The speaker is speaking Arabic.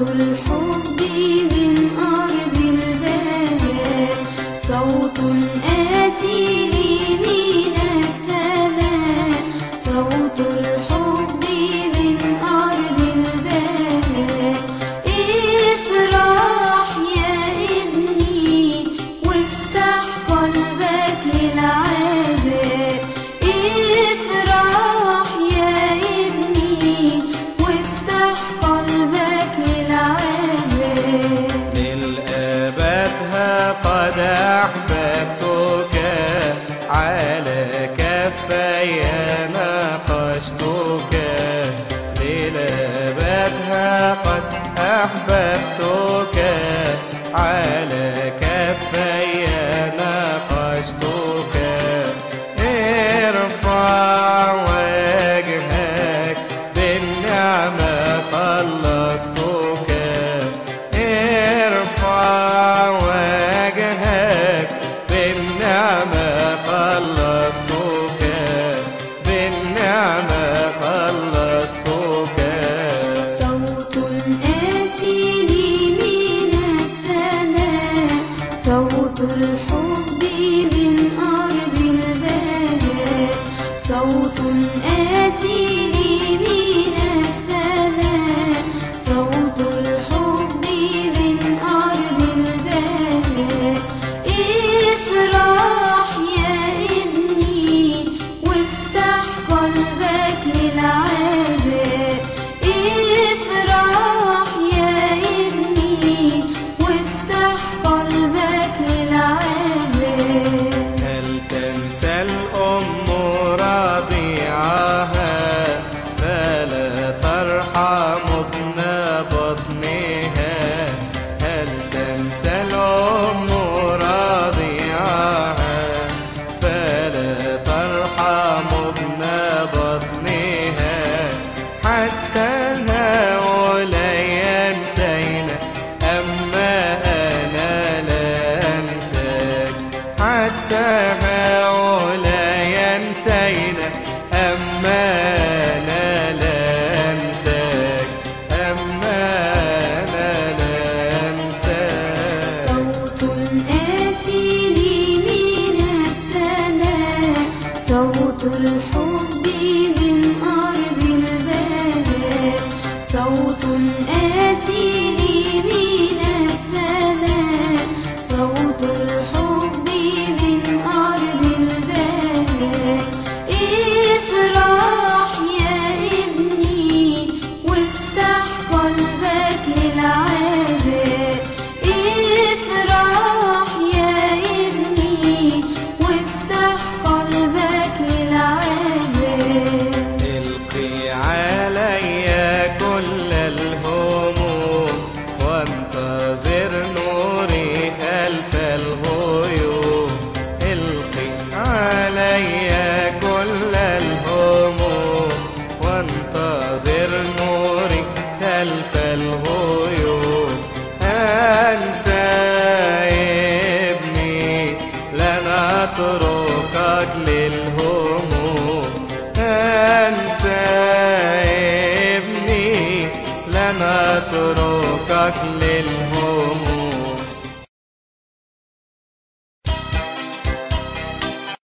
الحب من أرض البلد صوت آتي من السماء. صوت الحب ناقشتك للأبد ها قد أحببتك على كفي ناقشتك. ارفع وجهك بالنعمة خلصتك. ارفع وجهك بالنعمة خلصتك. بالنعمة صوت الحب من أرض البلد صوت آتي لي ينسينا أما أنا لا أنساك أما أنا لا أنساك. صوت آتي لي من السماء صوت الحب من أرض البلد صوت آتي علي كل وانتظر نوري خلف الغيوم. أنت ابني لن أتركك للهموم. أنت ابني لن أتركك